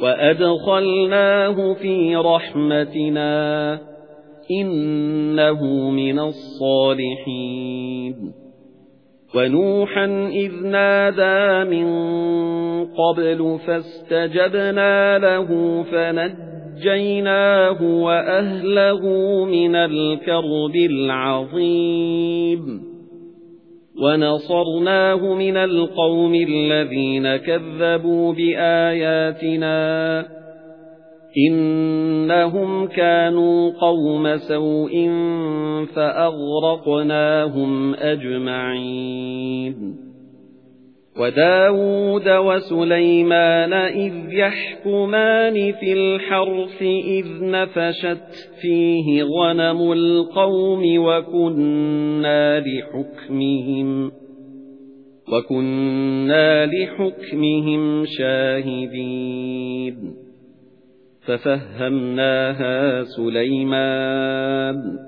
وَأَدْخَلْنَاهُ فِي رَحْمَتِنَا إِنَّهُ مِنَ الصَّالِحِينَ وَنُوحًا إِذْ نَادَى مِن قَبْلُ فَاسْتَجَبْنَا لَهُ فَنَجَّيْنَاهُ وَأَهْلَهُ مِنَ الْكَرْبِ الْعَظِيمِ وَنَصَرْنَاهُ مِنَ الْقَوْمِ الَّذِينَ كَذَّبُوا بِآيَاتِنَا إِنَّهُمْ كَانُوا قَوْمَ سَوْءٍ فَأَغْرَقْنَاهُمْ أَجْمَعِينَ وَدَاوُودَ وَسُلَيْمَانَ إِذْ يَحْكُمَانِ فِي الْحَرْثِ إِذْ نَفَشَتْ فِيهِ غَنَمُ الْقَوْمِ وَكُنَّا لِحُكْمِهِمْ وَكُنَّا لِحُكْمِهِمْ شَاهِدِينَ فَفَهَّمْنَاهَا سُلَيْمَانَ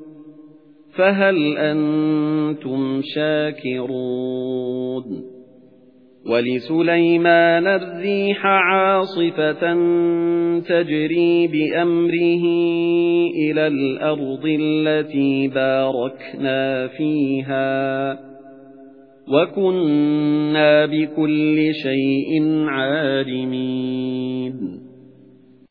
فَهَلْ أَنْتُمْ شَاكِرُونَ؟ وَلِسُلَيْمَانَ الرِّيحَ عَاصِفَةً تَجْرِي بِأَمْرِهِ إِلَى الْأَرْضِ الَّتِي بَارَكْنَا فِيهَا. وَكُنَّا بِكُلِّ شَيْءٍ عَالِمِينَ.